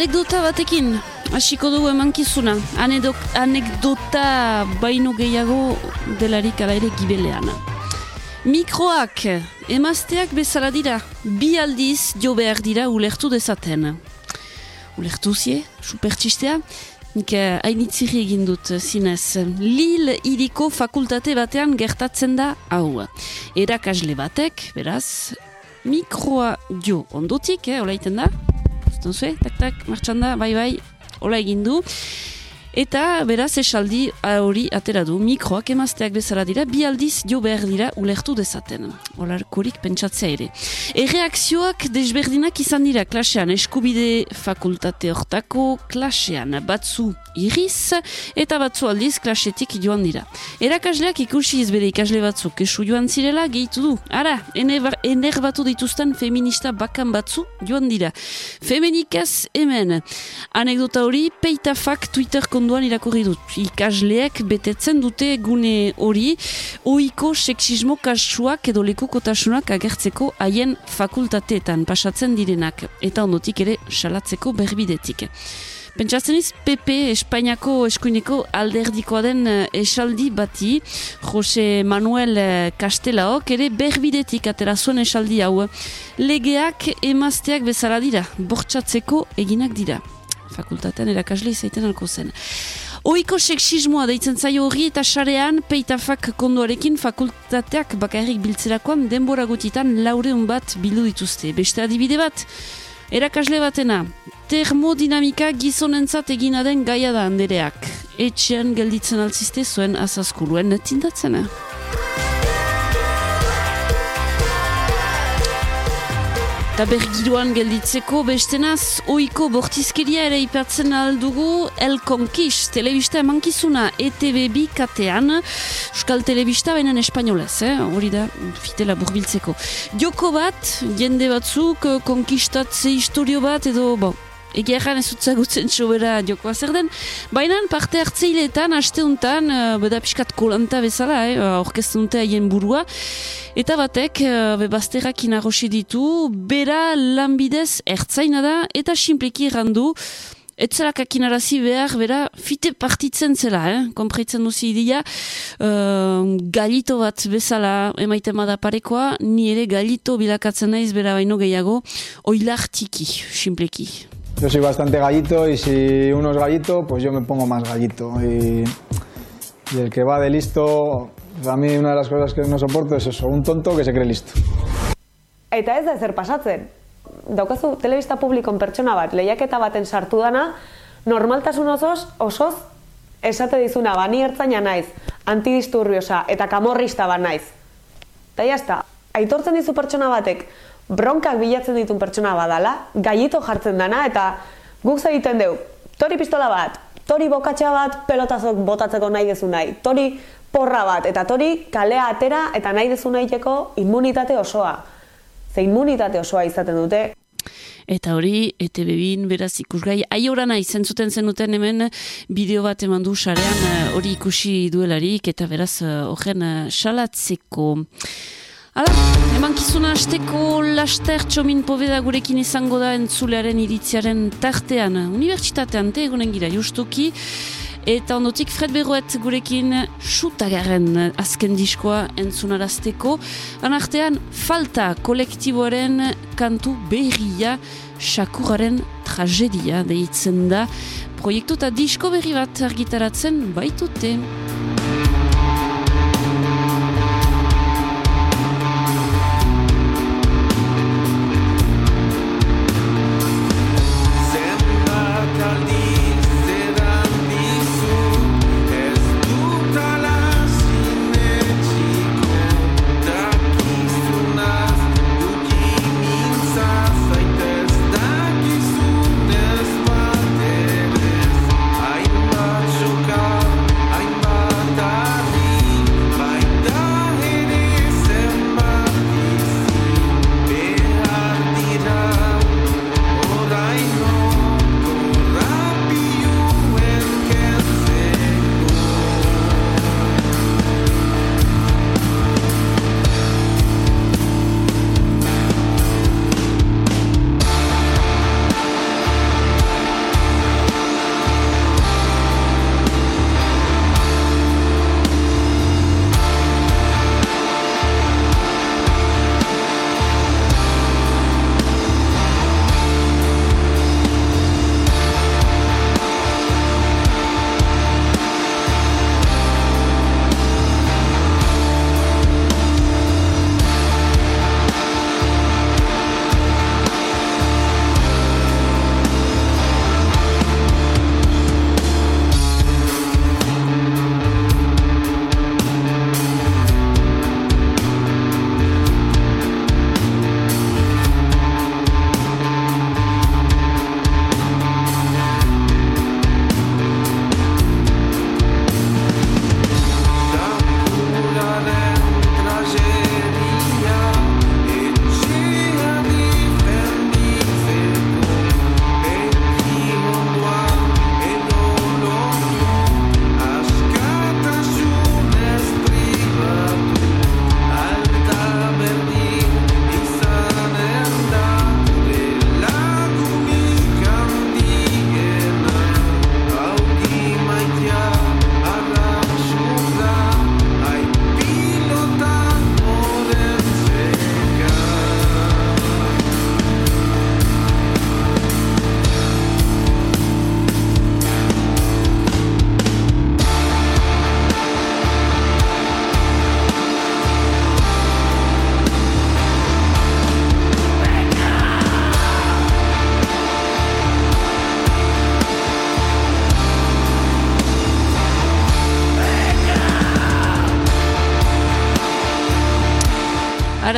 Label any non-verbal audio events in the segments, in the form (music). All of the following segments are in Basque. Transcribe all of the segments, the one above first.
Anekdota batekin, hasiko dugu emankizuna. Anedo, anekdota baino gehiago delarik ala ere gibelean. Mikroak, emazteak bezala dira, bi aldiz jo behar dira ulertu dezaten. Ulertu zie, supertxistea, nik eh, hainitziri egin dut eh, zinez. Lil iriko fakultate batean gertatzen da hau. Erakasle batek, beraz, mikroa jo ondotik, eh, hola iten da, Zuten zuen, tak tak, martxan da, bai bai, hola egin du. Eta beraz esaldi hori atera du mikroak emazteak bezala dira, bi aldiz jo behar dira ulertu dezaten. Olarkorik pentsatzea ere. Erreakzioak desberdinak izan dira klasean eskubide fakultate hortako klasean batzu iriz eta batzu aldiz klasetik joan dira. Erakasleak ikusi ez bere ikasle batzuk esu joan zirela gehitu du. Ara, ener batu dituzten feminista bakan batzu joan dira. Femenikaz hemen. Anekdota hori, peitafak Twitter konduan irakurri dut. Ikasleek betetzen dute gune hori, oiko seksismo kasuak edo lekukotasunak agertzeko haien fakultateetan pasatzen direnak. Eta ondotik ere salatzeko berbidetik. Pentsatzen iz, PP Espainiako eskuineko alderdikoa den uh, esaldi bati, Jose Manuel uh, Castelaok ere berbidetik atera zuen esaldi hau. Legeak emazteak bezala dira, bortxatzeko eginak dira. Fakultatean erakasle izaiten alko zen. Oiko seksismoa deitzen zaio hori eta sarean peitafak konduarekin fakultateak bakarrik biltzerakoan denbora gutitan laureun bat bildu dituzte. Beste adibide bat, erakasle batena, termodinamika gizonentzat egina den gaia da handereak. Etxean gelditzen altziste zuen azazkuluen tindatzena. Eta bergiruan gelditzeko bestenaz oiko bortizkeria ere ipatzen aldugu El Conquist, telebista emankizuna ETV bi katean, Euskal Telebista baina espainolez, eh? hori da fitela burbiltzeko. Joko bat, jende batzuk, konkistatze historio bat edo, bo, Egeran ez utzagutzen sobera jokoa zer den. Baina parte hartzeiletan, asteuntan, uh, beda piskat kolanta bezala, eh, orkestunte haien burua. Eta batek, uh, bebazterrak inarrosi ditu, bera lanbidez ertzaina da, eta simpleki errandu, Etzela kakinarazi behar, bera, fite partitzen zela, eh? Kompraitzen duzi idea, uh, galito bat bezala emaiten bada parekoa, ni ere galito bilakatzen naiz bera baino gehiago, oilartiki, simpleki. Yo soy bastante gallito y si uno es gallito, pues yo me pongo más gallito. Y, y el que va de listo, a mí una de las cosas que no soporto es eso, un tonto que se cree listo. Eta ez da ezer pasatzen. Daukazu telebista publikon pertsona bat, lehiaketa baten sartu dana, normaltasun osoz, osoz, esate dizuna, bani ertzaina naiz, antidisturbiosa eta kamorrista bat naiz. Eta jazta, aitortzen dizu pertsona batek, bronkak bilatzen ditun pertsona badala, gaito jartzen dana, eta guk egiten deu, tori pistola bat, tori bokatxa bat, pelotazok botatzeko nahi dezu nahi, tori porra bat, eta tori kalea atera eta nahi dezu nahiteko immunitate osoa. Ze immunitate osoa izaten dute. Eta hori, ete bebin, beraz ikusgai, aiorana izen zuten zenuten hemen bideo bat eman du sarean hori ikusi duelarik, eta beraz horren salatzeko. Hala, eman kizuna hasteko laster txomin poveda gurekin izango da entzulearen iritziaren tartean. Unibertsitatean te egunen gira justuki. Eta ondotik Fred Berroet gurekin xutagaren azken diskoa entzunarazteko. Anartean falta kolektiboaren kantu berria sakuraren tragedia deitzen da. Proiektu eta disko berri bat argitaratzen baitute.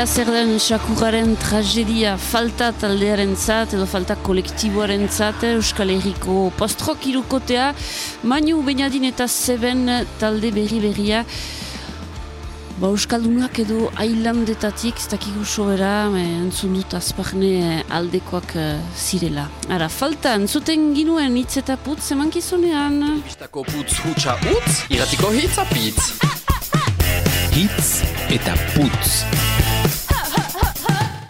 Ara zer den sakuraren tragedia falta taldearen zat, edo falta kolektiboaren zat, Euskal Herriko postrok irukotea, Manu Beñadin eta Zeben talde berri berria, Ba, Euskaldunak edo ailandetatik, ez dakigu sobera, entzun dut azparne aldekoak uh, zirela. Ara, falta, entzuten ginuen hitz eta putz, eman kizunean. Istako putz hutsa utz, iratiko hitz apitz. Hitz eta putz.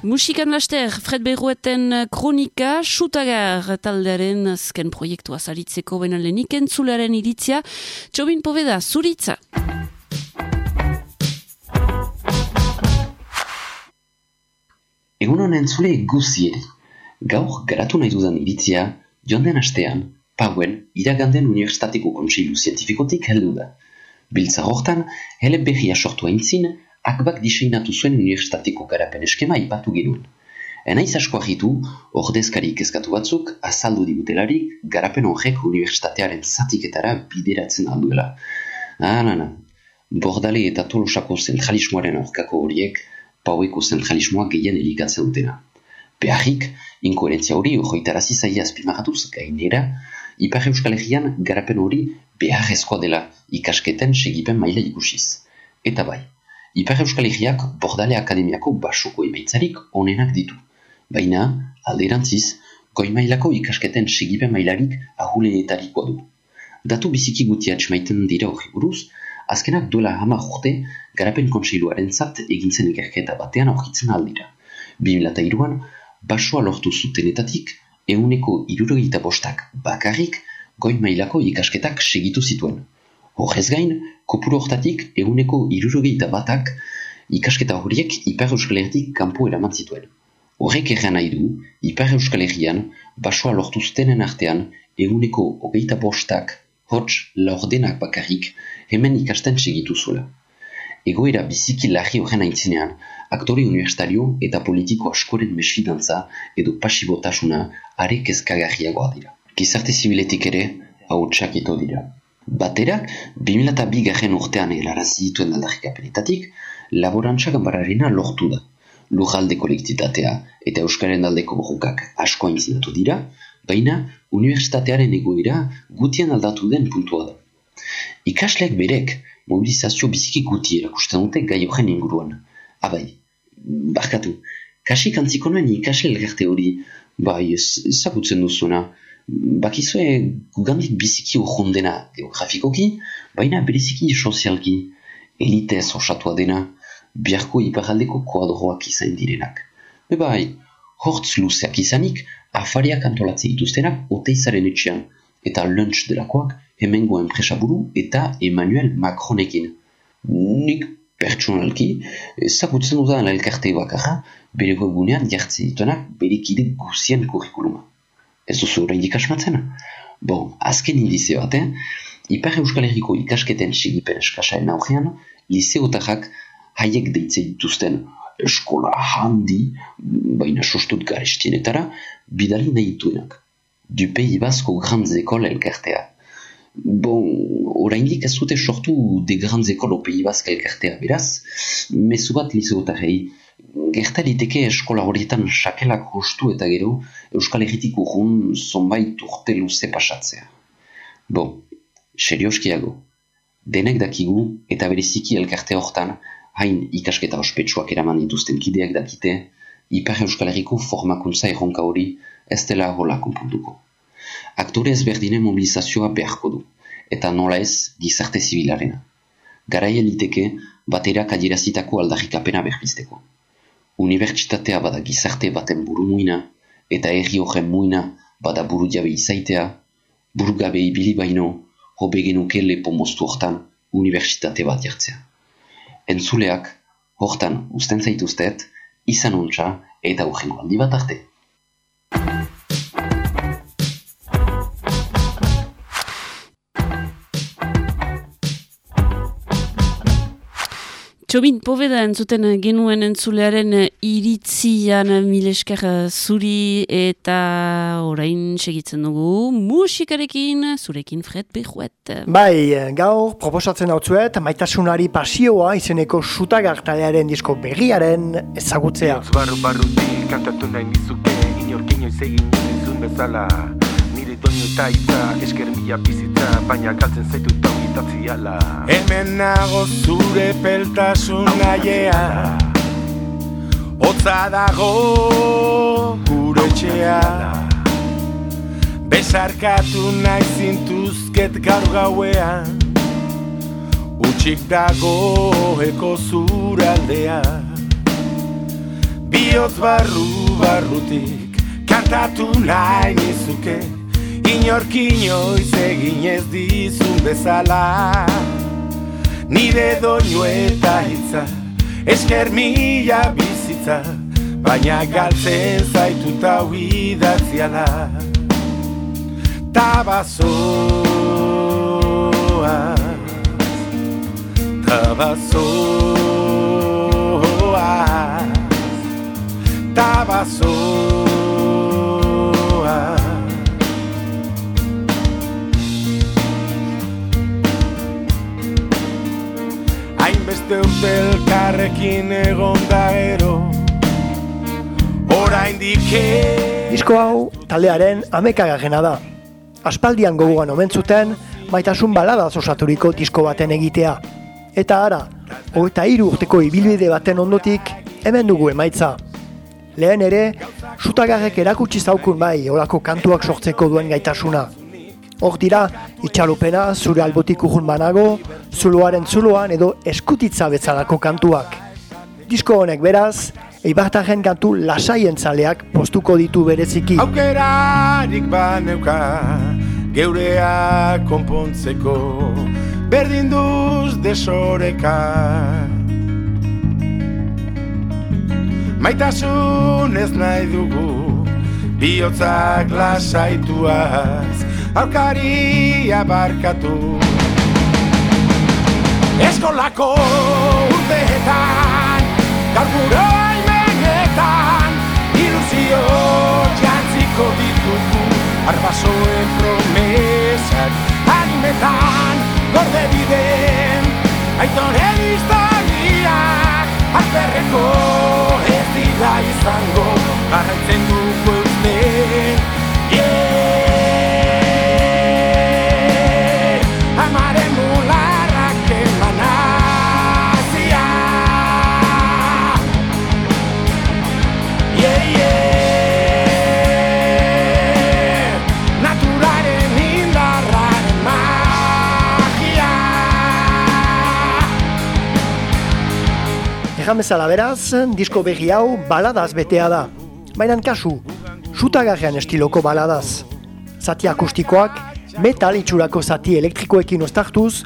Musikan laster, Fred Berrueten kronika, Xutagar taldearen azken proiektua zaritzeko benalenik entzularen iritzia, Txobin Poveda, zuritza. Egun honen zule guzie, gaur garatu nahi dudan iritzia, joan den astean, pauen, iraganden Unibertsitateko Kontseilu Zientifikotik heldu da. Biltza hortan, hele behia sortu aintzin, akbak diseinatu zuen Unibertsitateko garapen eskema ipatu genuen. Enaiz asko ahitu, ordezkari kezkatu batzuk, azaldu digutelarik, garapen horrek Unibertsitatearen zatiketara bideratzen alduela. Ah, na, na. Bordale eta tolosako zentralismoaren aurkako horiek, paueko zentralismoa gehien elikatzen dutena. Beharrik, inkoherentzia hori horretarazi zaia azpimaratuz gainera, Ipar Euskal Herrian garapen hori beharrezkoa dela ikasketen segipen maila ikusiz. Eta bai, Ipar Euskal Herriak bordale akademiako basoko emaitzarik onenak ditu. Baina, alderantziz, goi mailako ikasketen segipen mailarik ahulenetarikoa du. Datu biziki gutiatx maiten dira hori buruz, azkenak duela hama urte garapen kontseiluaren zat egintzen ikerketa batean aurkitzen aldira. 2002an, basoa lortu zutenetatik, euneko irurogeita bostak bakarrik goi mailako ikasketak segitu zituen. Horrez gain, kopuru hortatik euneko irurogeita batak ikasketa horiek Ipar Euskal Herritik kanpo eraman zituen. Horrek erran nahi du, Ipar Euskal Herrian, basoa lortu zutenen artean, euneko hogeita bostak, hots laurdenak bakarrik, hemen ikasten segitu zuela. Egoera biziki larri horren aintzinean, aktore universitario eta politiko askoren mesfidantza edo pasibotasuna are kezkagarriagoa dira. Gizarte zibiletik ere, hau ito dira. Batera, 2002 garren urtean helarazi dituen aldarrikapenetatik, laborantza gambararena lortu da. Lujalde kolektitatea eta Euskaren aldeko borrukak asko aintzinatu dira, baina universitatearen egoera gutien aldatu den puntua da. Ikasleak berek, mobilizazio biziki guti erakusten dute gai horren inguruan. Abai, barkatu, kasik antziko nuen ikasle elgerte hori, bai, ezagutzen duzuna, bakizue gugandik biziki urrundena geografikoki, baina bereziki sozialki, elitez osatua dena, biharko iparaldeko kuadroak izan direnak. Be bai, hortz luzeak izanik, afariak antolatzen dituztenak oteizaren etxean, eta lunch delakoak hemengo enpresaburu eta Emmanuel Macronekin. Nik pertsonalki, ezagutzen dudan elkarte bakarra, bere webunean jartzen dituenak berikide guzien kurrikuluma. Ez duzu horrein asmatzen? Bon, azken indize batean, Ipar Euskal Herriko ikasketen segipen eskasaen aurrean, liseotarrak haiek deitzen dituzten eskola handi, baina sostut garestienetara, bidali nahi dituenak. Du Pays Basque Grandes Écoles elkartea. Bon, oraindik ez dute sortu de Grandes Écoles au Pays Basque elkartea beraz, mezu bat lizeotarrei, gertaliteke eskola horietan sakelak hostu eta gero Euskal Herritik urrun zonbait urte luze pasatzea. Bon, serioskiago, denek dakigu eta bereziki elkarte hortan hain ikasketa ospetsuak eraman dituzten kideak dakite, Ipar Euskal Herriko formakuntza erronka hori ez dela hola konpuntuko. Aktore ezberdinen mobilizazioa beharko du, eta nola ez gizarte zibilarena. Garaia liteke baterak adierazitako aldarrikapena berpizteko. Unibertsitatea bada gizarte baten buru muina, eta erri horren muina bada buru jabe izaitea, buru gabe ibili baino, hobe genuke lepo moztu hortan unibertsitate bat jartzea. Entzuleak, hortan usten zaituztet, izan untxa eta urrengo handi bat arte. Txobin, pobeda entzuten genuen entzulearen iritzian milesker zuri eta orain segitzen dugu musikarekin zurekin Fred Bejuet. Bai, gaur proposatzen hau zuet, maitasunari pasioa izeneko sutagartalearen disko berriaren ezagutzea. Barru barrutik kantatu nahi nizuke, inorkin egin bezala. Doinu eta itza, esker mila bizitza, baina galtzen zaitu eta hogitatzi ala. Hemen nago zure peltasun nahiea, Otza dago gure etxea. Besarkatu nahi zintuzket gaur gauean Utxik dago eko zuraldea Bioz barru barrutik kantatu nahi nizuke Inork inoiz egin ez dizun bezala. Nire doinu eta hitza Esker mila bizitza Baina galtzen zaituta huidatziala Tabazoa Tabazoa Tabazoa Elkarrekin egon da ero Orain dike Disko hau taldearen amekagajena da. Aspaldian goguan omen zuten, maitasun baladaz osaturiko disko baten egitea. Eta ara, hogeita hiru urteko ibilbide baten ondotik, hemen dugu emaitza. Lehen ere, sutagarrek erakutsi zaukun bai olako kantuak sortzeko duen gaitasuna. Hor dira, itxalopena, zure albotik urrun banago, zuloaren zuloan edo eskutitza bezalako kantuak. Disko honek beraz, eibartaren kantu lasaien zaleak postuko ditu bereziki. Aukerarik baneuka Geurea konpontzeko Berdin duz desoreka Maitasun ez nahi dugu Biotzak lasaituaz Aurkaria barkatu. Eskolako urteetan Gaur imenetan Ilusio jantziko ditugu Arbasoen promesak Animetan gorde biden Aitoren historiak Alperreko ez dira izango. Garraitzen dugu Egan bezala beraz, disko berri hau baladaz betea da. Baina kasu, sutagarrean estiloko baladaz. Zati akustikoak, metal itxurako zati elektrikoekin ostartuz,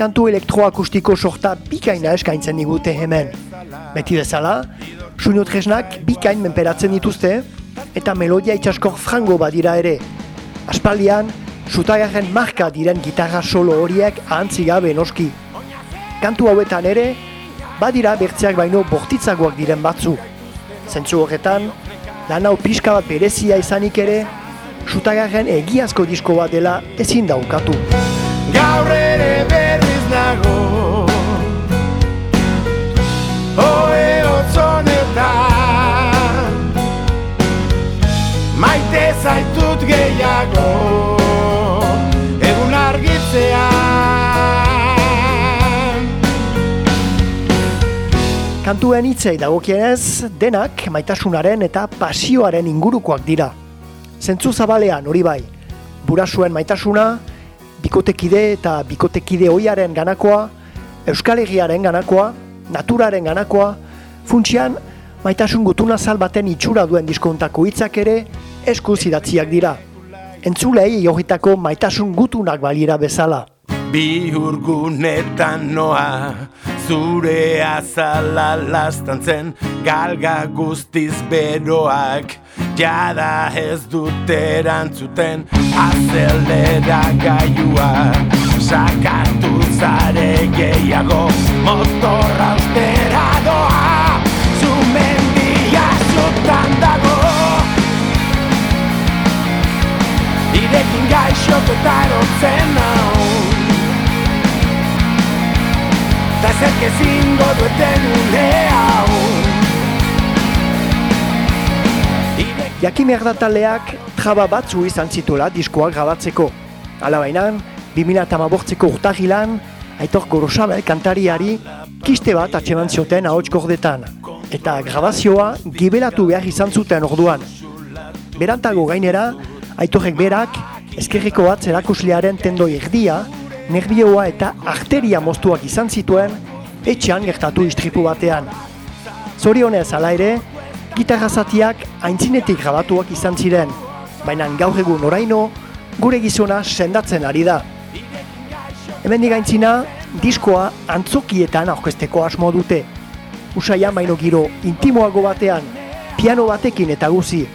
kantu elektroakustiko sorta bikaina eskaintzen digute hemen. Beti bezala, suino tresnak bikain menperatzen dituzte, eta melodia itxaskor frango badira ere. Aspaldian, sutagarren marka diren gitarra solo horiek ahantzi noski. Kantu hauetan ere, badira bertzeak baino bortitzagoak diren batzu. Zentzu horretan, lan hau pixka bat berezia izanik ere, sutagarren egiazko disko bat dela ezin daukatu. Gaur ere berriz nago Oe otzonetan Maite zaitut gehiago Kantuen hitzei dagokienez, denak maitasunaren eta pasioaren ingurukoak dira. Zentzu zabalean hori bai, burasuen maitasuna, bikotekide eta bikotekide oiaren ganakoa, Euskal Herriaren ganakoa, naturaren ganakoa, funtsian maitasun gutuna baten itxura duen diskontako hitzak ere eskuz idatziak dira. Entzulei johitako maitasun gutunak balira bezala. Bi urgunetan noa Zure azala lastantzen Galga guztiz beroak. Jada ez dut erantzuten Azelera gaiua. Sakatu zare gehiago motorra ustera doa. Zu mendia zutan dago. Irekin gaixok eta erotzen hau Da ezek ezingo dueten une hau Jakin erdataleak traba batzu izan zituela diskoak grabatzeko. Hala bainan, 2008ko urtahilan, Aitor Gorosabel kantariari kiste bat atseman zioten ahots gordetan. Eta grabazioa gibelatu behar izan zuten orduan. Berantago gainera, Aitorek berak, eskerriko bat zerakuslearen tendoi erdia, nerbioa eta arteria moztuak izan zituen, etxean gertatu istripu batean. Zorionez ala ere, gitarra zatiak aintzinetik grabatuak izan ziren, baina gaur egun oraino, gure gizona sendatzen ari da. Hemen digaintzina, diskoa antzokietan aurkezteko asmo dute. Usaian baino giro intimoago batean, piano batekin eta guzi.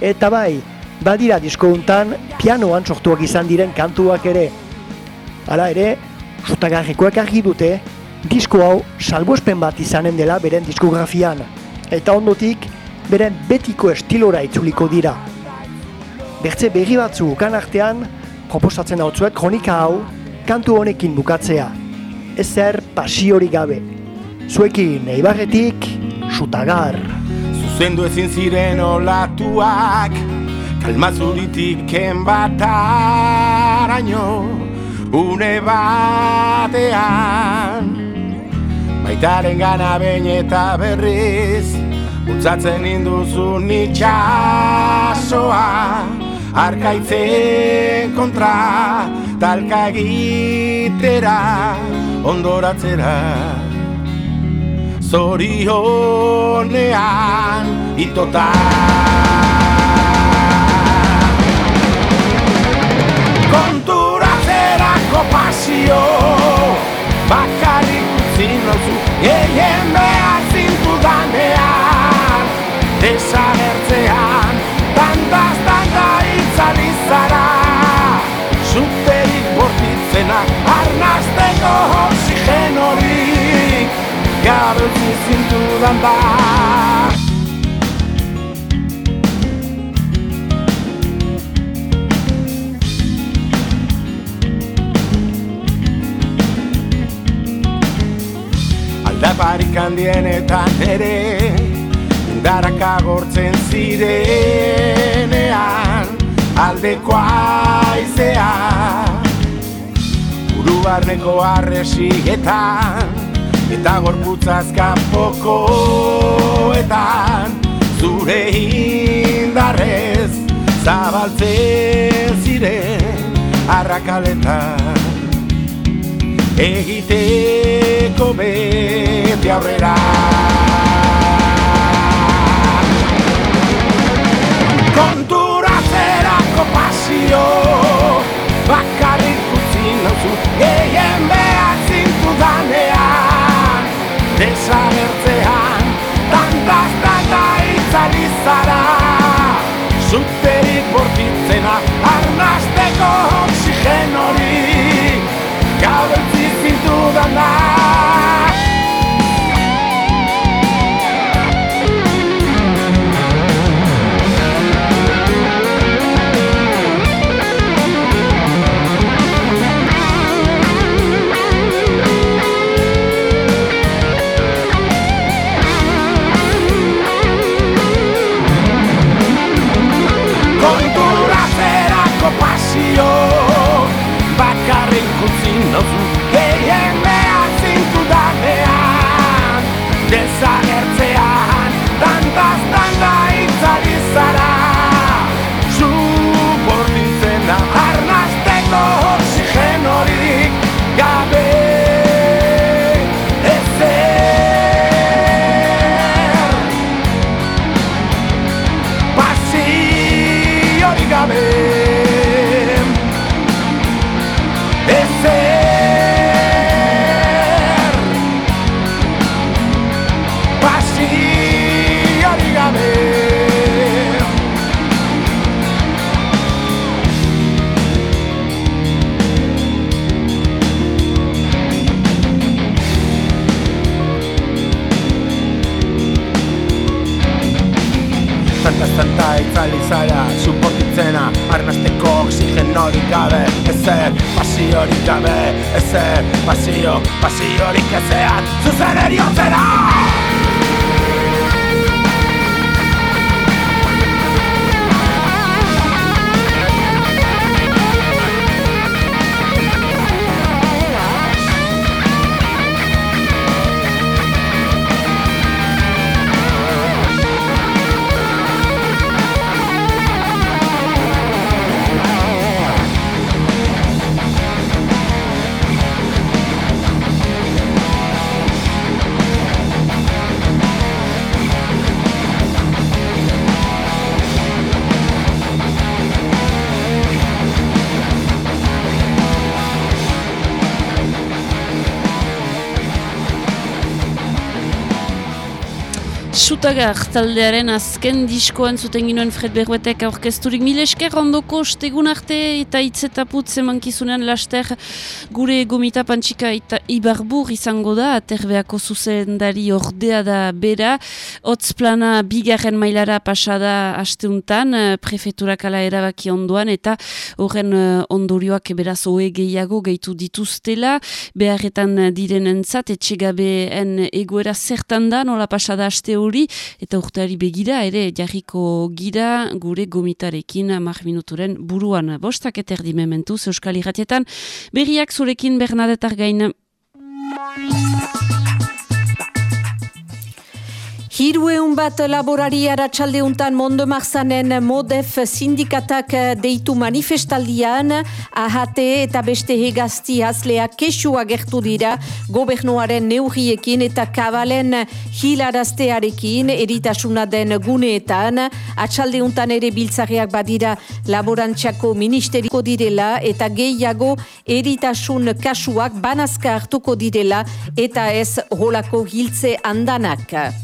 Eta bai, badira disko untan, pianoan sortuak izan diren kantuak ere. Hala ere, zutagarrikoak argi dute, disko hau salbuespen bat izanen dela beren diskografian. Eta ondotik, beren betiko estilora itzuliko dira. Bertze berri batzu ukan artean, proposatzen hau kronika hau, kantu honekin bukatzea. Ezer pasiori gabe. Zuekin eibarretik, sutagar. Zuzendu ezin ziren olatuak Kalmazuritik ken bat araño Une batean. Baitaren gana behin eta berriz Bultzatzen induzun itxasoa. Arkaitzen kontra Talka egitera Ondoratzera. Zorionean Itota pasio Bakarrik utzi nozu Gehien behar zintu danean Desagertzean Tantaz tanta itzali zara Zuterik bortitzena Arnazteko oxigen hori Gabe utzi zintu da Aldaparik handienetan ere Indarak agortzen zirenean Aldeko aizea Uru barneko arresietan Eta gorputzazkan pokoetan Zure indarrez Zabaltzen ziren Arrakaletan. Egiteko bete aurrera zara, suportitzena Arnazteko oxigenorik gabe Ezer, pasiorik gabe Ezer, pasio, pasiorik ezean Zuzen eriotzera! Sutagar taldearen azken diskoan zuten ginoen Fred Berruetek aurkezturik. Mil esker ondoko stegun arte eta itzetaputz emankizunean laster gure gomita pantxika eta ibarbur izango da aterbeako zuzendari ordea da bera. Hotz plana bigarren mailara pasada asteuntan prefeturak ala erabaki onduan eta horren ondorioak beraz oe gehiago gehitu dituztela. Beharretan direnentzat etxegabeen egoera zertan da nola pasada aste hori eta urteari begira ere jarriko gira gure gomitarekin mar minuturen buruan. Bostak eta erdi mementu Euskal Iratietan berriak zurekin Bernadetar gain Hirueun bat laborari aratsaldeuntan Mondo Marzanen Modef sindikatak deitu manifestaldian, ahate eta beste hegazti hazlea kesua gertu dira gobernuaren neurriekin eta kabalen hilaraztearekin eritasuna den guneetan, atxaldeuntan ere biltzariak badira laborantxako ministeriko direla eta gehiago eritasun kasuak banazka hartuko direla eta ez holako hiltze andanak.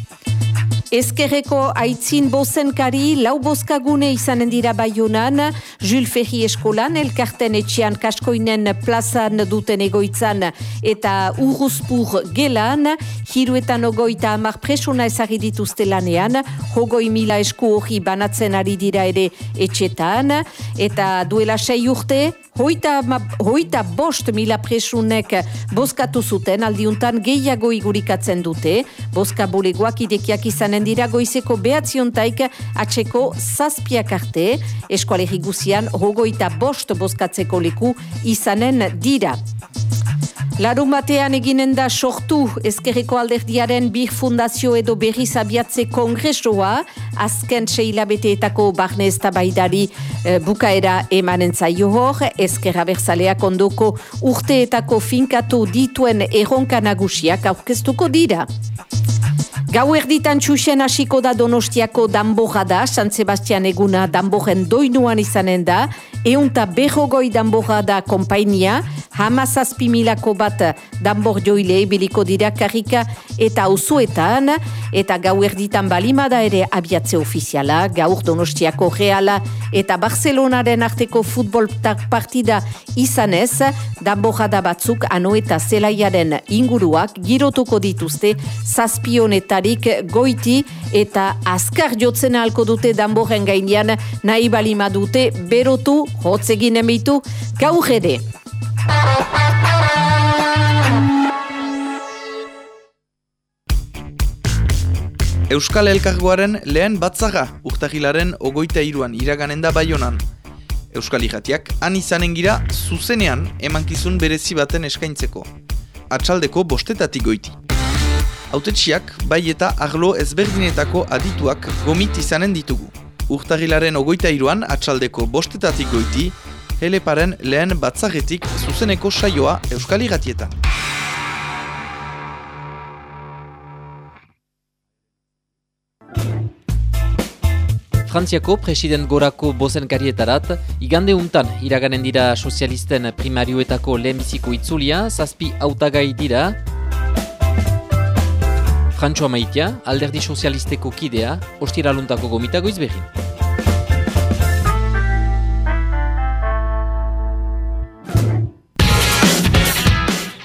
Ezkerreko aitzin bozenkari lau bozkagune izanen dira baionan, Jules Ferri eskolan, elkarten etxean kaskoinen plazan duten egoitzan eta urruzpur gelan, hiruetan ogoita amar presuna ezagri dituzte lanean, hogoi mila esku hori banatzen ari dira ere etxetan, eta duela sei urte, Hoita, hoita bost mila presunek bozkatu zuten aldiuntan gehiago igurikatzen dute. Boska bulegoak idekiak izanen dira goizeko behatziontaik atxeko zazpiak arte. Eskualerri guzian hogoita bost bozkatzeko leku izanen dira. Larun batean eginen da sortu ezkerreko alderdiaren bir fundazio edo berri zabiatze kongresoa, azken seilabeteetako barne ez tabaidari e, bukaera emanen zaio hor, ezkerra berzaleak ondoko urteetako finkatu dituen erronka nagusiak aurkeztuko dira. Gau erditan txusen hasiko da donostiako danboja da, San Sebastian eguna danbojen doinuan izanen da, eunta behogoi danboja da kompainia, hamazazpi milako bat danbor joile biliko dira karrika eta auzuetan, eta gau erditan balimada ere abiatze ofiziala, gaur donostiako reala eta Barcelonaren arteko futbol partida izanez, danboja da batzuk ano eta zelaiaren inguruak girotuko dituzte zazpioneta goiti eta azkar jotzen halko dute danboren gainean nahi balima dute berotu, hotzegin emitu, gau jede. Euskal Elkargoaren lehen batzaga urtahilaren ogoita iruan iraganen da baionan. Euskal Ijatiak han izanen gira zuzenean emankizun berezi baten eskaintzeko. Atxaldeko bostetatik goiti. Autetxiak, bai eta arlo ezberdinetako adituak gomit izanen ditugu. Urtagilaren ogoita iruan, atxaldeko bostetatik goiti, heleparen lehen batzagetik zuzeneko saioa Euskal Iratietan. Frantziako president gorako bozen karietarat, igande untan iraganen dira sozialisten primarioetako lehenbiziko itzulia, zazpi autagai dira, Frantxoa maitea, alderdi sozialisteko kidea, ostiraluntako gomitago izbegin.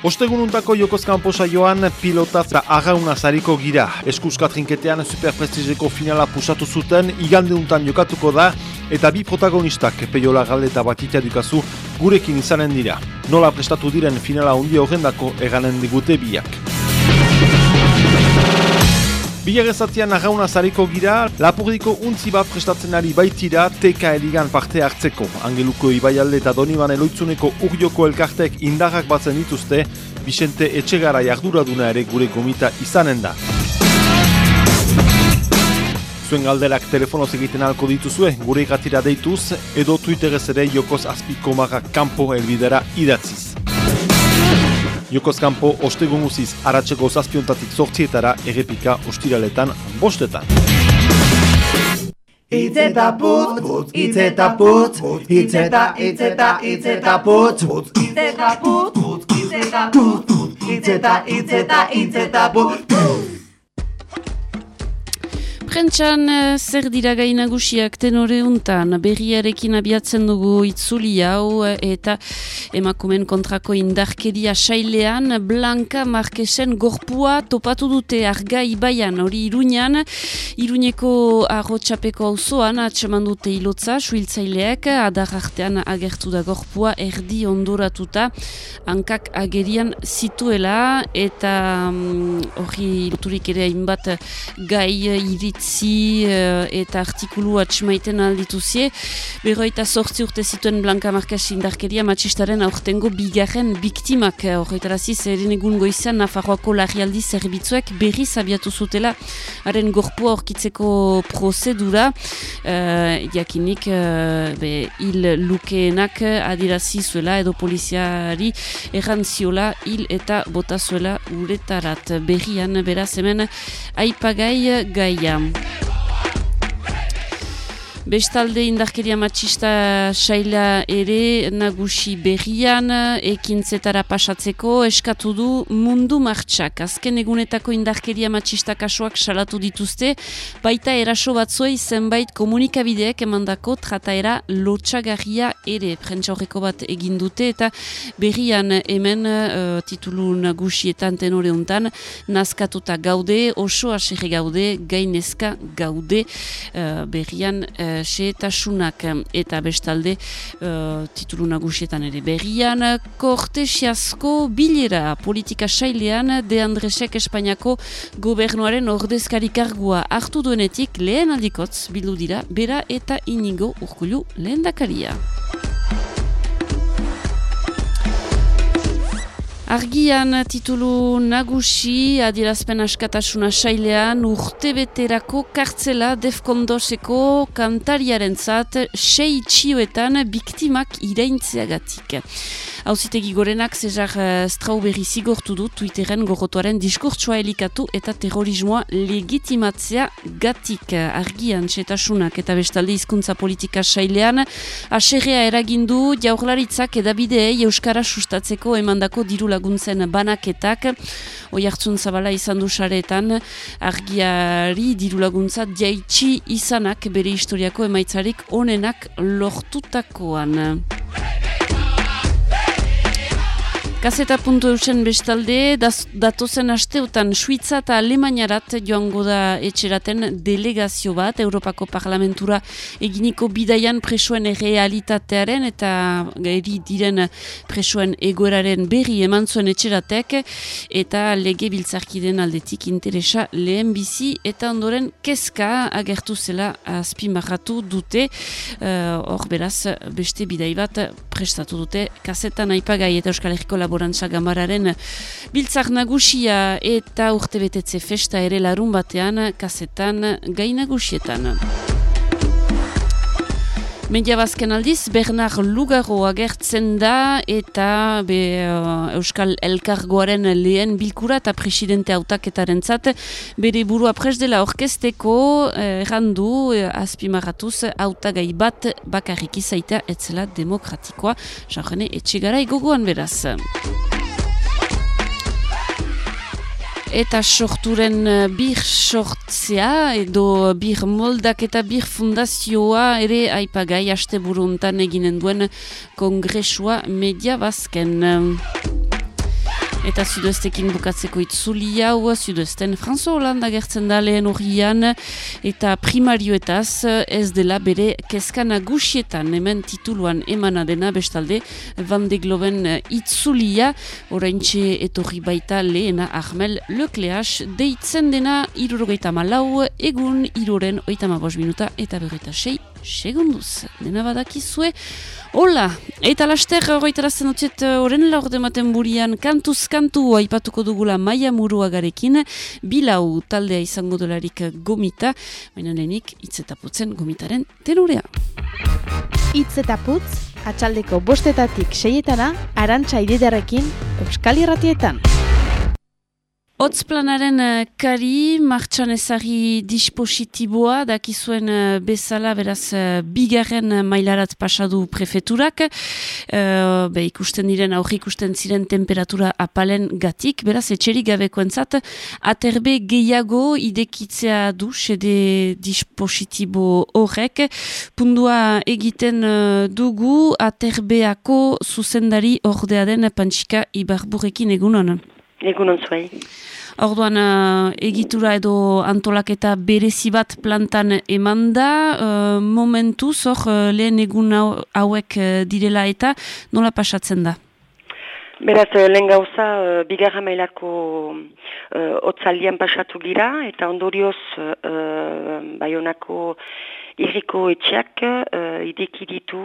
Ostegununtako Jokozkan saioan pilota eta agauna zariko gira. Eskuska trinketean superprestizeko finala pusatu zuten, igandeuntan jokatuko da, eta bi protagonistak peiola galde eta batitia dukazu gurekin izanen dira. Nola prestatu diren finala hundi horrendako eganen digute biak. Bilarezatian agauna zariko gira, Lapurdiko untzi bat prestatzen ari baitira TK Eligan parte hartzeko. Angeluko Ibaialde eta Doniban eloitzuneko urjoko elkartek indarrak batzen dituzte, Vicente Etxegara jarduraduna ere gure gomita izanen da. Zuen galderak telefonoz egiten alko dituzue, gure gatira deituz, edo Twitterez ere jokoz azpiko maga kampo elbidera idatziz. Jokoz kanpo ostegun guziz aratzeko zazpiontatik zortzietara errepika ostiraletan bostetan. Itzeta putz, putz, itzeta putz, itzeta, itzeta, itzeta putz, itzeta putz, itzeta putz, itzeta, itzeta, itzeta putz, Prentxan eh, zer dira gai tenore untan? Berriarekin abiatzen dugu itzuli hau eh, eta emakumen kontrako indarkeria sailean Blanka Marquesen gorpua topatu dute arga ibaian hori iruñan. Iruñeko arrotxapeko auzoan atseman dute ilotza suiltzaileak adar artean agertu da gorpua erdi ondoratuta hankak agerian zituela eta mm, hori um, loturik ere hainbat gai iritz idatzi uh, eta artikulu atxmaiten aldituzie. Berroita sortzi urte zituen Blanka Marques indarkeria matxistaren aurtengo bigarren biktimak. Horreita raziz, eren egun goizan Nafarroako larrialdi zerbitzuek berri zabiatu zutela haren gorpua orkitzeko prozedura. Uh, jakinik, uh, be, hil lukeenak adirazi zuela edo poliziari errantziola hil eta botazuela uretarat berrian beraz hemen aipagai gaia. Hey, Bestalde indarkeria matxista saila ere nagusi berrian ekintzetara pasatzeko eskatu du mundu martxak. Azken egunetako indarkeria matxista kasuak salatu dituzte, baita eraso batzuei zenbait komunikabideek emandako trataera lotxagarria ere prentsa horreko bat egin dute eta berrian hemen uh, titulu nagusietan tenore untan nazkatuta gaude, oso aserre gaude, gainezka gaude uh, berrian uh, xeetasunak eta bestalde uh, titulu nagusietan ere. Berrian kortesiazko bilera politika sailean de Andresek Espainiako gobernuaren ordezkari kargua hartu duenetik lehen aldikotz bildu dira bera eta inigo urkulu lehen Argian titulu nagusi adierazpen askatasuna sailean urte beterako kartzela defkondoseko kantariaren zat sei txioetan biktimak iraintzeagatik. Hauzitegi gorenak zezar uh, strauberri zigortu du Twitteren gorrotuaren diskurtsua elikatu eta terrorismoa legitimatzea gatik argian txetasunak eta bestalde hizkuntza politika sailean aserrea eragindu jaurlaritzak edabideei Euskara sustatzeko emandako diru laguntzen banaketak oi hartzun zabala izan du saretan argiari diru laguntza jaitsi izanak bere historiako emaitzarik onenak lortutakoan. Gazeta puntu eusen bestalde, datozen asteotan Suiza eta Alemaniarat joango da etxeraten delegazio bat, Europako Parlamentura eginiko bidaian presoen realitatearen eta eri diren presoen egoeraren berri eman zuen etxeratek eta lege biltzarkiden aldetik interesa lehen bizi eta ondoren kezka agertu zela azpimarratu dute. Eh, hor uh, beraz beste bidai bat prestatu dute kazetan aipagai eta Euskal Herriko laborantza gamararen biltzak nagusia eta urte festa ere larun batean kazetan gai nagusietan. Media bazken aldiz, Bernard Lugaro agertzen da eta be, uh, Euskal Elkargoaren lehen bilkura eta presidente autaketaren zat, bere burua pres dela orkesteko eh, errandu eh, azpimaratuz autagai bat bakarrik izaita etzela demokratikoa, jarrene etxegara egogoan beraz. Eta sorturen eh, bir sortzea edo bir moldak eta bir fundazioa ere aipagai haste buruntan eginen duen kongresua media bazken. Eta Sudestekin bukatzeko itzuli hau, Sudesten Franzo Hollanda gertzen da lehen horrian, eta primarioetaz ez dela bere keskana gusietan, hemen tituluan emana dena bestalde, Van de Globen itzulia, orain etorri baita lehena Ahmel Lecleas, deitzen dena irurogeita malau, egun iruren oita mabos minuta, eta berreta sei segunduz. Dena badakizue, hola, eta laster horretarazten dutxet horren laur dematen burian kantuz kantu aipatuko dugula maia muruagarekin, bilau taldea izango dolarik gomita, baina lehenik itzetaputzen gomitaren tenurea. Itzetaputz, atxaldeko bostetatik seietana, arantxa ididarekin, Euskal Irratietan. Hotzplanaren uh, kari, martxan ezari dispositiboa, dakizuen uh, bezala, beraz, uh, bigarren mailarat pasadu prefeturak, be, ikusten diren, aurri ikusten ziren temperatura apalen gatik, beraz, etxerik gabeko entzat, aterbe gehiago idekitzea du, sede dispositibo horrek, pundua egiten dugu, aterbeako zuzendari ordea den pantxika ibarburekin egunon. Egunon zuai. Orduan, uh, egitura edo antolaketa berezi bat plantan eman da, uh, momentuz, hor, uh, lehen egun hauek uh, direla eta nola pasatzen da? Beraz, lehen gauza, uh, bigarra mailako uh, otzaldian pasatu gira, eta ondorioz, uh, baionako irriko etxeak uh, ideki ditu,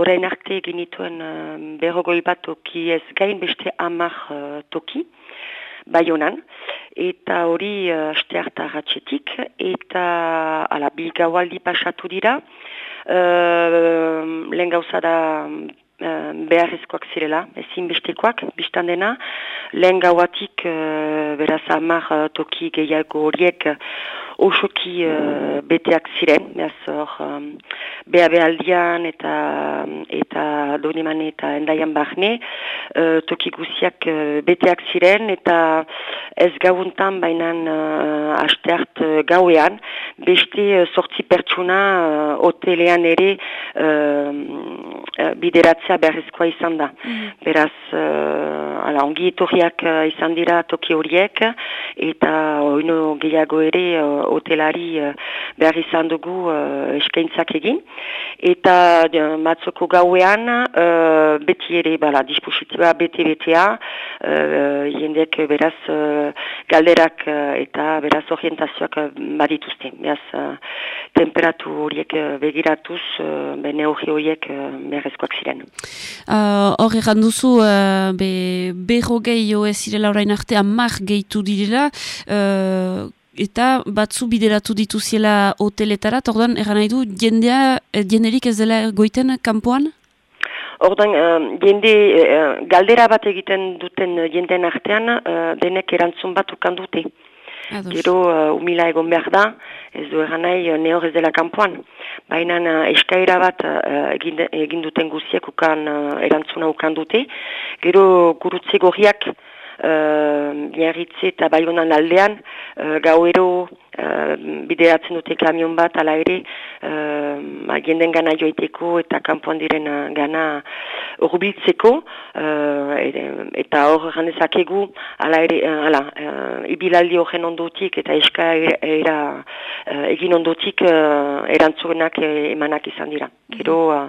orain arte genituen uh, berrogoi bat toki ez gain beste amar uh, toki, baionan, eta hori uh, aste hartaratxetik, eta ala, bilgaualdi pasatu dira, uh, lehen gauza da beharrezkoak zirela, ezin bestekoak, biztan dena, lehen gauatik uh, beraz amar uh, toki gehiago horiek osoki uh, beteak ziren, behaz hor, um, beha behaldian eta, eta doniman eta endaian bahne, uh, toki guziak uh, beteak ziren, eta ez gauntan bainan uh, asteart uh, gauean, beste uh, sortzi pertsuna uh, hotelean ere uh, uh, bideratzea beharrezkoa izan da. Mm. Beraz, uh, ala, ongi etorriak uh, izan dira toki horiek, eta oino gehiago ere uh, hotelari uh, behar izan dugu uh, eskaintzak egin. Eta uh, matzoko gauean, uh, beti ere, bala, dispositiba bete-betea, uh, jendek beraz uh, galderak uh, eta beraz orientazioak badituzte. Beraz, uh, temperatu horiek begiratuz, uh, bene hori horiek uh, beharrezkoak ziren. Hor uh, duzu, uh, be, berrogei jo ez zirela orain artean mar gehitu direla, uh, eta batzu bideratu dituziela hoteletara, ordan eran nahi du jendea, jenderik ez dela goiten kanpoan? Ordan, uh, jende, uh, galdera bat egiten duten jendeen artean, uh, denek erantzun bat ukan dute. Gero, uh, umila egon behar da, ez du eran nahi, nehor ez dela kanpoan. Baina uh, eskaira bat uh, egin, egin duten guziak ukan uh, erantzuna ukan dute. Gero, gurutze gorriak, Biarritze eta Baionan aldean, uh, gauero uh, bideratzen dute kamion bat, ala ere, uh, jenden gana joiteko eta kanpoan diren gana urbiltzeko, uh, eta hor gandezakegu, ala ere, uh, ala, uh, ibilaldi horren ondotik eta eska era, uh, egin ondotik uh, erantzurenak emanak izan dira. Gero, uh,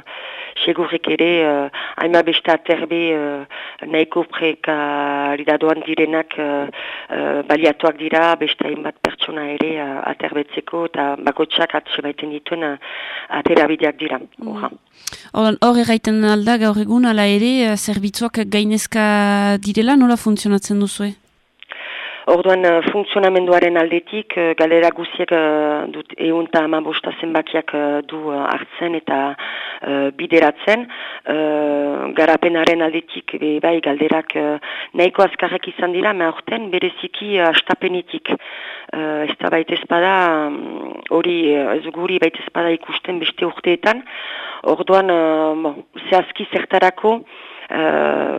segurrek ere, uh, haima beste aterbe uh, nahiko prekaridadoan direnak uh, uh, baliatuak dira, beste hainbat pertsona ere uh, aterbetzeko eta bakotsak atse baiten dituen uh, aterabideak dira. Mm. Hor erraiten alda gaur egun, ala ere, zerbitzuak gainezka direla, nola funtzionatzen duzue? Orduan uh, funtzionamenduaren aldetik, uh, galera guziek uh, dut egun eta amabosta zenbakiak du hartzen eta bideratzen. garapenaren aldetik, be, bai, galderak nahiko azkarrak izan dira, ma orten bereziki astapenitik. Uh, ez da baita espada, mm, hori ez guri baita espada ikusten beste urteetan. Orduan, uh, zehazki zertarako, uh,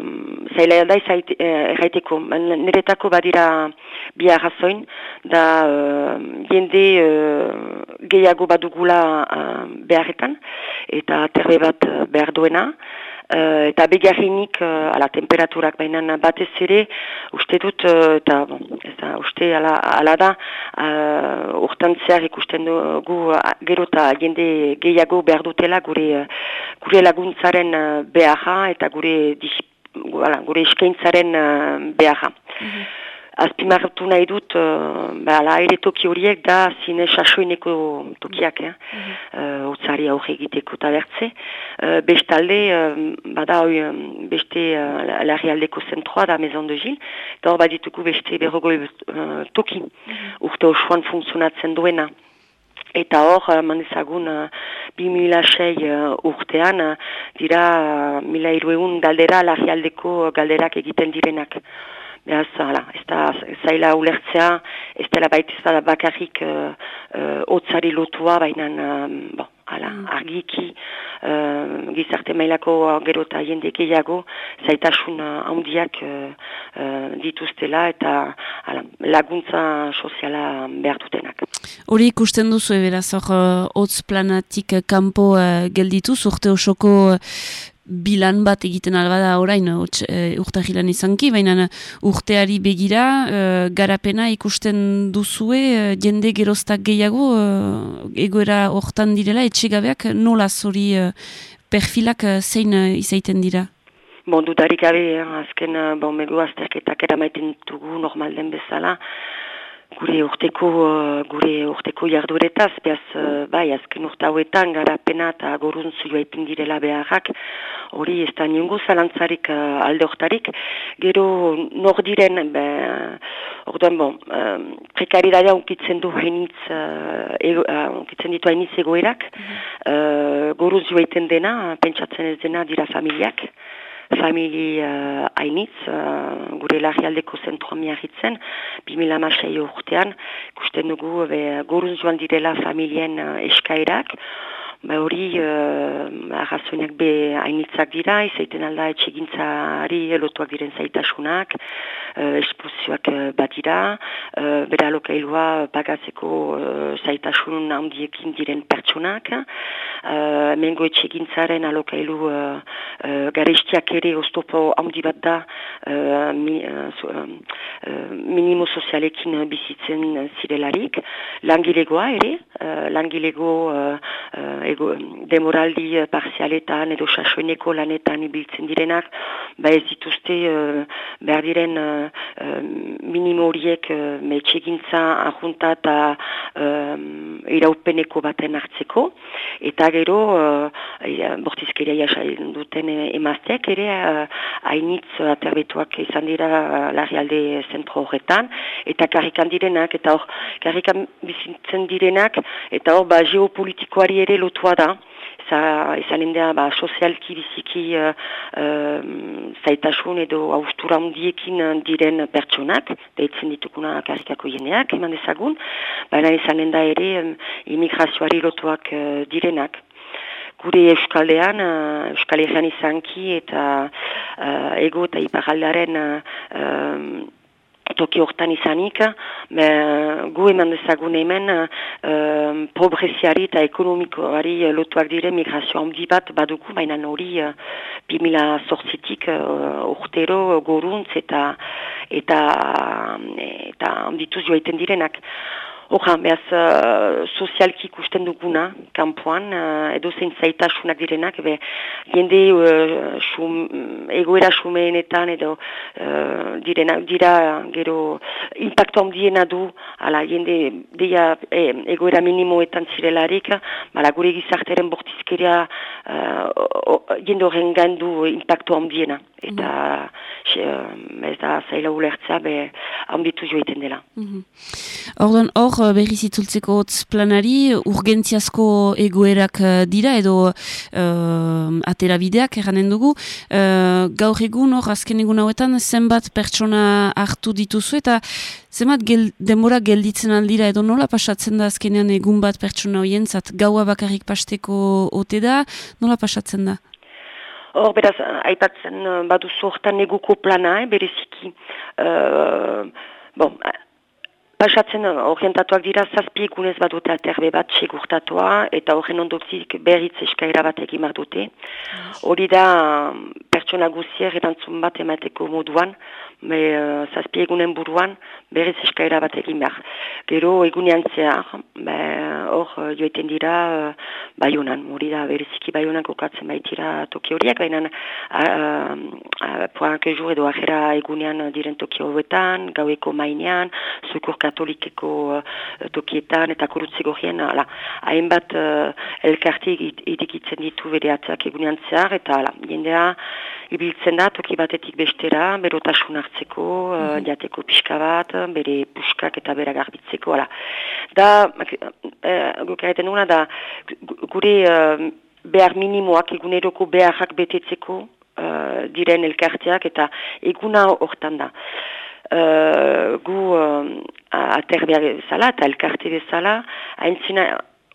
zaila da erraiteko. Niretako badira bi arrazoin, da uh, jende uh, gehiago badugula uh, beharretan, eta terbe bat behar duena. Uh, eta begarrinik uh, ala temperaturak baina batez ere uste dut uh, eta bon, ez da, uste ala, ala da uh, urtan zehar ikusten dugu gero eta jende gehiago behar dutela gure, gure laguntzaren uh, beharra eta gure, gure eskaintzaren uh, beharra. Mhm azpimarratu nahi dut, uh, ba, ere toki horiek da zine sasoineko tokiak, eh? mm -hmm. uh, aurre egiteko eta bertze. Uh, bestalde, uh, bada hoi, um, beste uh, larri aldeko zentroa da Maison de Gilles, eta hor badituko beste berrogoi uh, toki, mm -hmm. urte osoan funtzionatzen duena. Eta hor, uh, mandezagun, uh, 2006 uh, urtean, uh, dira uh, mila iruegun galdera larri galderak egiten direnak. Beraz, hala, ez da zaila ulertzea, ez dela baita ez da bakarrik uh, uh, otzari lotua, baina, um, bon, hala, mm. argiki, uh, gizarte mailako gero eta jende gehiago, zaitasun handiak uh, uh, dituztela eta hala, laguntza soziala behar dutenak. Hori ikusten duzu, beraz, hor, hotz planatik kanpo uh, geldituz, urte osoko bilan bat egiten albada orain e, urtahilan izanki, baina urteari begira e, garapena ikusten duzue e, jende geroztak gehiago e, egoera hortan direla etxegabeak nola zori e, perfilak zein izaiten dira? Bon, dudarik gabe, azken bon, megu azterketak eramaiten dugu normal den bezala, gure urteko uh, gure urteko jarduretaz, behaz, uh, bai, azken urta hauetan, garapena eta goruntzu joa direla beharrak, hori ez da niongo zalantzarik uh, alde hortarik, gero nor diren, be, orduan, bon, um, prekaridadea unkitzen du hainitz, uh, ego, uh, ditu hainitz egoerak, mm -hmm. uh, goruntzu dena, pentsatzen ez dena dira familiak, famili uh, hainitz, uh, gure lagialdeko zentroa miarritzen, 2006 urtean, ikusten dugu gorun joan direla familien uh, eskaerak, Hori, uh, arrazoinak be hainitzak dira, izaiten alda etxegintzari elotuak diren zaitasunak, uh, espulsioak uh, bat dira, uh, bera lokailua pagatzeko uh, zaitasun handiekin diren pertsonak, uh, mengo etxegintzaren alokailu uh, uh, garestiak ere oztopo handi bat da uh, mi, uh, minimo sozialekin bizitzen zirelarik, langilegoa ere, uh, langilego uh, ego, demoraldi uh, parzialetan edo sasoeneko lanetan ibiltzen direnak, ba ez dituzte uh, behar diren uh, minimo horiek uh, metxegintza ahunta eta iraupeneko baten hartzeko, eta gero uh, bortizkeria jasain duten emazteak ere hainitz uh, aterbetuak izan dira uh, larrialde zentro horretan, eta karrikan direnak, eta hor karrikan bizitzen direnak, eta hor ba, geopolitikoari ere lotua da, izan indea ba, sozialki biziki uh, uh, zaitasun edo austura handiekin diren pertsonak, behitzen ditukuna karikako jeneak, eman ezagun, baina izan da ere um, imigrazioari lotuak uh, direnak. Gure Euskaldean, uh, Euskal Herrian izanki eta uh, ego eta iparaldaren uh, toki hortan izanik, be, gu eman dezagun hemen uh, pobreziari eta ekonomikoari lotuak dire migrazio handi bat badugu, baina hori uh, 2000 sortzitik uh, urtero goruntz eta eta, eta handituz joaiten direnak. Horra, behaz, uh, sozialki ikusten duguna, kanpoan, uh, edo zein zaitasunak direnak, be, jende uh, shum, egoera sumeenetan, edo uh, direnak, dira, gero, impacto handiena du, ala, jende, deia, eh, egoera minimoetan zirelarik, bala, gure gizarteren bortizkeria, uh, jende horren gandu impacto handiena, eta, mm. ez da, zaila ulertza, be, handitu joiten dela. Mm -hmm. Ordon, hor, Eh, berriz itzultzeko planari, urgentziazko egoerak eh, dira edo uh, aterabideak eranen dugu. Uh, gaur egun hor, azken egun hauetan, zenbat pertsona hartu dituzu eta zenbat gel, demora gelditzen aldira edo nola pasatzen da azkenean egun bat pertsona hoien, zat gaua bakarrik pasteko ote da, nola pasatzen da? Hor, beraz, aipatzen baduzu hortan neguko plana, eh, bereziki. Uh, bon, pasatzen orientatuak dira zazpi egunez bat dute aterbe bat segurtatua eta horren ondotzik berriz eskaira bat egin dute. Hori da pertsona guzier erantzun bat emateko moduan, me, uh, zazpi egunen buruan berriz eskaira bat egin behar. Gero egunean zehar, hor uh, joeten dira uh, baionan, hori da bereziki baionan kokatzen baitira toki horiak, baina uh, uh, poanke edo ajera egunean diren toki horretan, gaueko mainean, zukur katolikeko uh, tokietan eta korutze gorien, hainbat uh, elkarte idikitzen ditu bereatzak egunean zehar, eta ala, jendea ibiltzen da toki batetik bestera, berotasun hartzeko, mm -hmm. jateko pixka bat, bere puskak eta bera garbitzeko, ala. Da, uh, gukareten duguna da, gure uh, behar minimoak, eguneroko beharrak betetzeko, uh, diren elkarteak eta eguna hortan da. Uh, gu uh, aterbea bezala eta elkarte bezala haintzina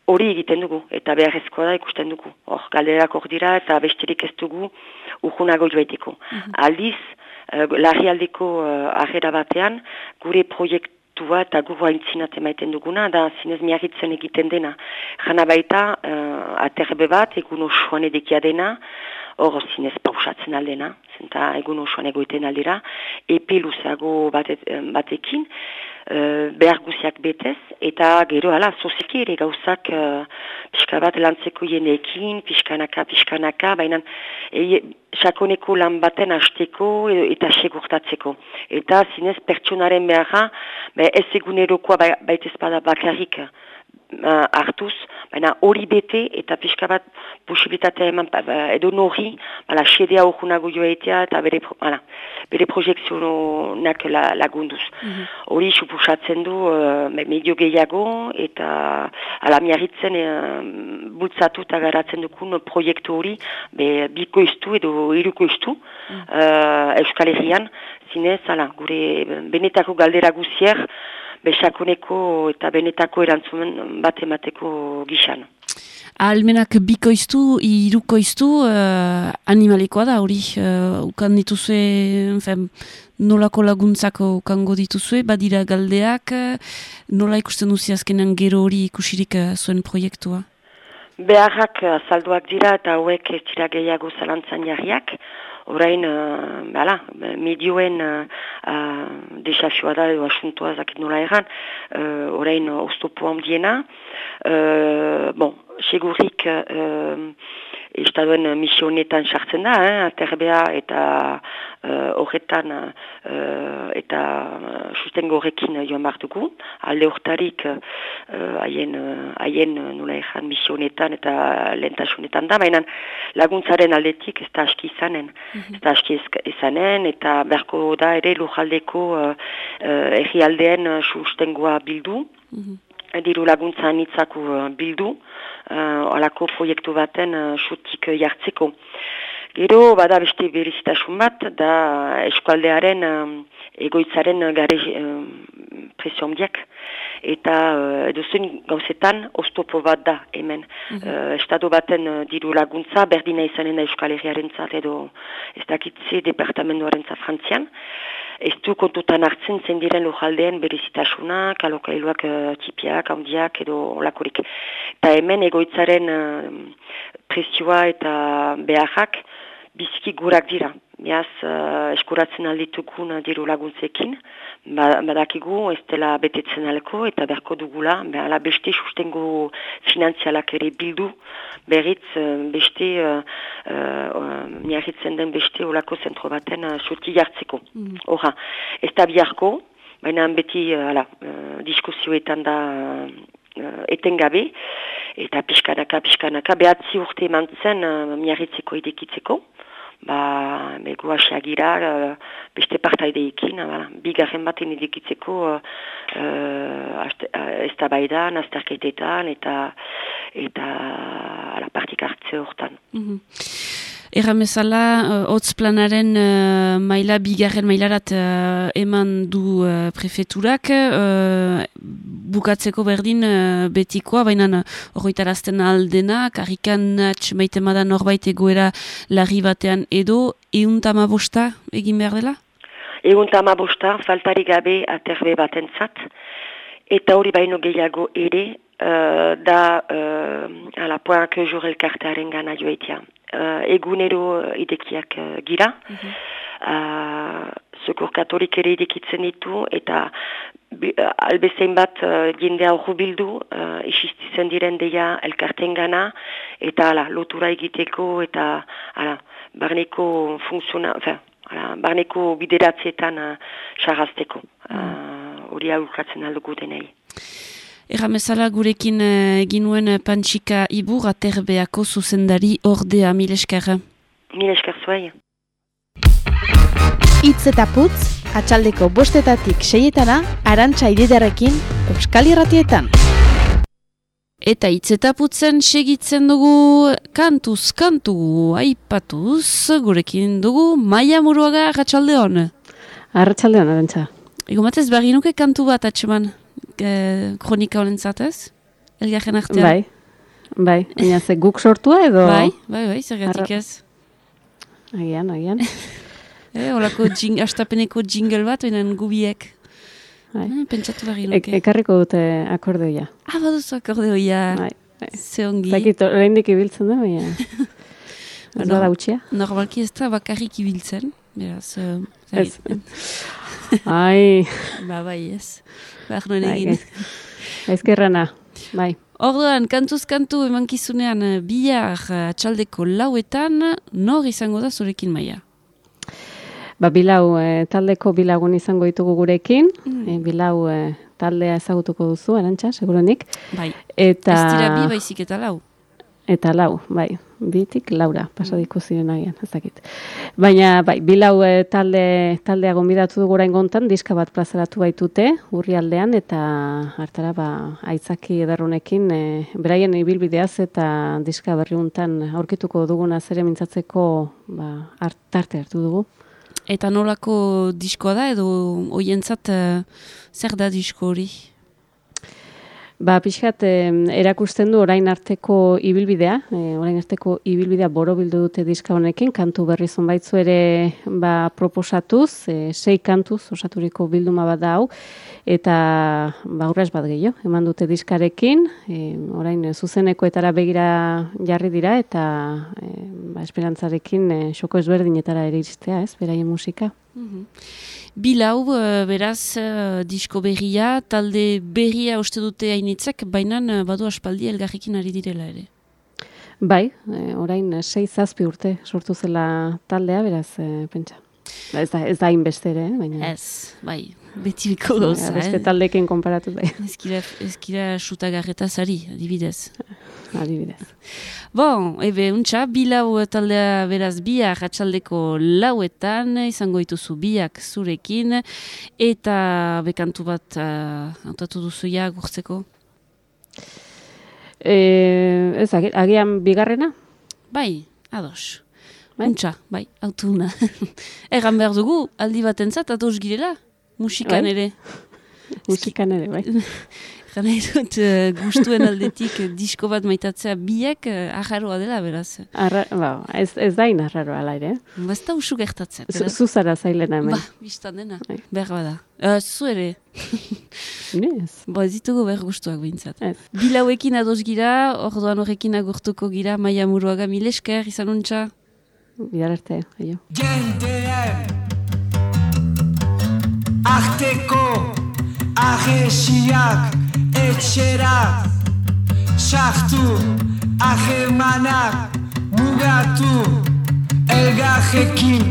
hori egiten dugu eta beharrezkoa da ikusten dugu. Hor, galderak hor dira eta besterik ez dugu urgunago joaiteko. Mm Aldiz, uh, larri aldeko uh, batean, gure proiektua eta gu haintzinat emaiten duguna, da zinez miarritzen egiten dena. Jana baita, uh, aterbe bat, egun osoan edekia dena, hor zinez pausatzen aldena, zenta egun osoan egoiten aldera, epe luzeago batet, batekin, uh, behar guziak betez, eta gero ala, zoziki ere gauzak uh, pixka bat lantzeko jeneekin, pixkanaka, pixkanaka, baina e, sakoneko lan baten hasteko eta segurtatzeko. Eta zinez pertsonaren beharra, ez egunerokoa baitez bada bakarrik, uh, hartuz, baina hori bete eta pixka bat posibilitatea eman ba, edo nori, bala, sedea horrenago joaitea eta bere, bala, bere projekzionak la, lagunduz. Hori mm -hmm. supusatzen du uh, medio gehiago eta ala miarritzen uh, bultzatu eta garatzen dukun proiektu hori be, biko iztu edo iruko iztu mm -hmm. Euskal Herrian, zinez, ala, gure benetako galdera guzier, besakoneko eta benetako erantzumen bat emateko gixan. Almenak bikoiztu, irukoiztu, uh, animalikoa da hori, uh, ukan dituzue, enfen, nolako laguntzako ukango dituzue, badira galdeak, nola ikusten duzi azkenan gero hori ikusirik uh, zuen proiektua? Beharrak azalduak dira eta hauek ez dira gehiago zalantzan jarriak, orain, uh, bala, medioen uh, uh, desafioa da edo asuntua zakit nola erran, uh, orain oztopo handiena, uh, bon, segurik uh, estaduen misionetan sartzen da, eh, aterbea eta uh, horretan uh, eta sustengo horrekin joan bartuko. Alde hortarik haien uh, uh, nula ezan misionetan eta lentasunetan da, baina laguntzaren aldetik ez da aski izanen. Mm Ez da aski izanen eta berko da ere lujaldeko uh, uh, erri aldean sustengoa bildu. Mm diru laguntza anitzako uh, bildu, uh, alako proiektu baten uh, sutik jartzeko. Gero, bada beste berizitasun bat, da eskualdearen um, egoitzaren gare um, presio Eta uh, edo gauzetan, oztopo bat da hemen. Mm -hmm. estado baten uh, diru laguntza, berdina izanen da Euskal Herriaren zat, edo ez dakitze departamentoaren zat frantzian ez du kontutan hartzen zen diren lujaldeen berizitasunak, alokailuak uh, txipiak, handiak edo olakorik. Eta hemen egoitzaren uh, presioa eta beharrak biziki gurak dira. Miaz, uh, eskuratzen alditukun diru laguntzekin, ba, badakigu ez dela betetzen alko eta berko dugula, behala beste sustengo finanzialak ere bildu, berriz uh, beste, uh, uh, den beste olako zentro baten uh, surti jartzeko. Mm. Hora, ez da biharko, baina beti uh, ala, uh, diskusioetan da uh, etengabe, eta pixkanaka, pixkanaka, behatzi urte eman zen uh, miarritzeko idekitzeko, ba, begu asiagira, uh, beste partaideikin, uh, bigarren baten edikitzeko uh, uh, ez da baidan, azterketetan, eta eta ala, partik hartze hortan. Mm Erramezala, uh, hotz planaren uh, maila, bigarren mailarat uh, eman du uh, prefeturak, uh, bukatzeko berdin uh, betikoa, baina horretarazten aldena, karrikan atx maite norbait egoera larri batean edo, euntama egin behar dela? Euntama bosta, faltari gabe aterbe baten zat, eta hori baino gehiago ere, uh, da uh, ala poak jor elkartearen gana joetia. Uh, egunero uh, idekiak uh, gira, mm Zukur katolik ere idekitzen ditu, eta uh, albezein bat uh, jendea hori bildu, uh, isistizen diren deia elkarten gana, eta ala, lotura egiteko, eta ala, barneko funtziona, ala, barneko bideratzietan sarrazteko. Hori uh, aurkatzen aldugu denei. Erramezala gurekin egin nuen Pantxika Ibur aterbeako zuzendari ordea, mil esker. Mil esker zuai. Itz eta putz, atxaldeko bostetatik seietana, arantxa ididarekin, Euskal Irratietan. Eta hitz eta putzen segitzen dugu kantuz, kantu, aipatuz, gurekin dugu, maia muruaga atxalde hon. Arratxalde hon, arantxa. Ego matez, barri nuke kantu bat atxeman e, kronika honen zatez? Elgarren artean? Bai, bai, baina ze guk sortua edo? Bai, bai, bai, zergatik ez. Agian, agian. (laughs) e, olako jing, astapeneko jingle bat, oinan gubiek. Bai. Eh, pentsatu barri nuke. E, ekarriko dute akordeoia. Ah, baduzu akordeoia. Bai, bai. Ze ongi. Zakit, oraindik ibiltzen da, baina. (laughs) Ez da utxia? Normalki ez da bakarrik ibiltzen. Beraz, uh, ez. Ai. ba, bai, ez. Behar nuen egin. Ezkerrana, bai. Orduan, kantuz kantu emankizunean bihar atxaldeko lauetan, nor izango da zurekin maia? Ba, bilau, e, taldeko bilagun izango ditugu gurekin, mm. e, bilau e, taldea ezagutuko duzu, arantxa, segurenik. Bai, eta... ez dira bi baizik eta lau. Eta lau, bai, bitik laura, pasadiko ziren agian, ez dakit. Baina, bai, bilau e, talde, taldea gombidatu dugu orain gontan, diska bat plazaratu baitute, urri aldean, eta hartara, ba, aitzaki edarrunekin, e, beraien ibilbideaz eta diska berriuntan aurkituko duguna zere mintzatzeko, ba, hartarte hartu dugu. Eta nolako diskoa da edo hoientzat uh, zer da disko hori? Ba, pixkat, eh, erakusten du orain arteko ibilbidea, eh, orain arteko ibilbidea borobildu dute diska honekin, kantu berri zonbaitzu ere ba, proposatuz, eh, sei kantuz osaturiko bilduma bat da hau, eta ba, urrez bat gehiago, eman dute diskarekin, eh, orain zuzenekoetara begira jarri dira, eta eh, ba, esperantzarekin eh, xoko ezberdinetara ere iristea, ez, beraien musika. Mm Bilau, uh, beraz, uh, disko berria, talde berria uste dute hainitzek, baina uh, badu aspaldi elgarrikin ari direla ere. Bai, orain sei zazpi urte sortu zela taldea, beraz, pentsa. Ba, ez da, ez da inbestere, eh? baina... Ez, bai, beti biko gauza, eh? Beste taldekin konparatu da. Ezkira, ezkira sutagarretaz adibidez. (laughs) Adibidez. Bon, ebe, untxa, bilau taldea beraz biak atxaldeko lauetan, izango dituzu biak zurekin, eta bekantu bat uh, antatu duzu ja gurtzeko? E, ez, agian bigarrena? Bai, ados. Bai? Untxa, bai, autuna. (laughs) Egan behar dugu, aldi bat entzat, ados girela, musikan bai? ere. musikan ere, bai. (laughs) Gana dut uh, gustuen aldetik uh, disko bat maitatzea biek uh, ajarroa dela, beraz. Arra, ba, ez, ez da inarraroa ala ere. Basta usu gertatzen. Zuzara zailena hemen. Ba, biztan dena. Bai. Behar bada. Uh, zu ere. (laughs) Nez. Ba, ez ditugu behar gustuak behintzat. Bilauekin ados gira, orduan horrekin agurtuko gira, maia muruaga milesker, izan untxa. Bidar arte, aio. Jendeen Arteko Ahesiak etxera sartu ahemanak mugatu elgajekin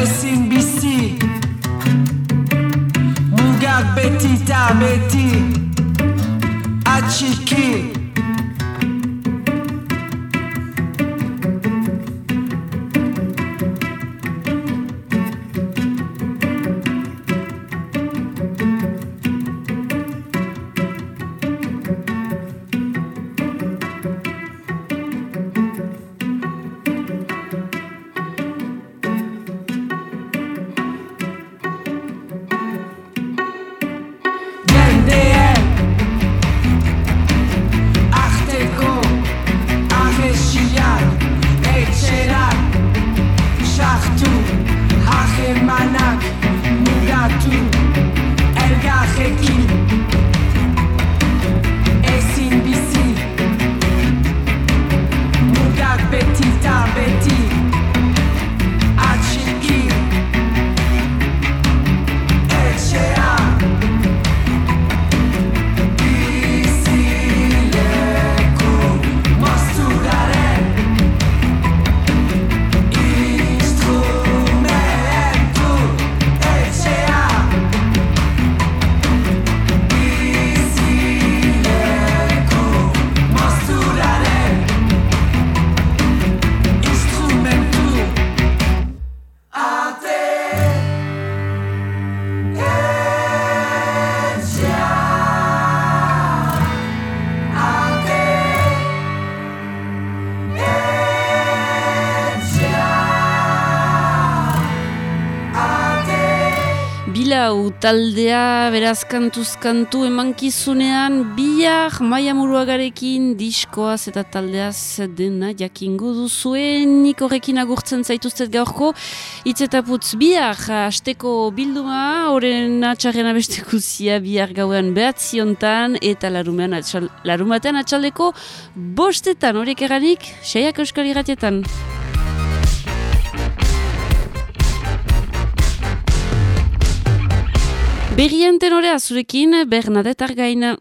ezin bizi mugak beti eta beti atxiki taldea beraz kantuz kantu emankizunean bihar maia muruagarekin diskoaz eta taldeaz dena jakingo duzuen nik horrekin agurtzen zaituztet gaurko hitz eta putz bihar asteko bilduma horren atxarren abesteko zia bihar gauean behatziontan eta larumean atxal, larumatean atxaldeko bostetan horiek eranik seiak euskal irratietan. Berrien tenorea zurekin Bernadette Argaina.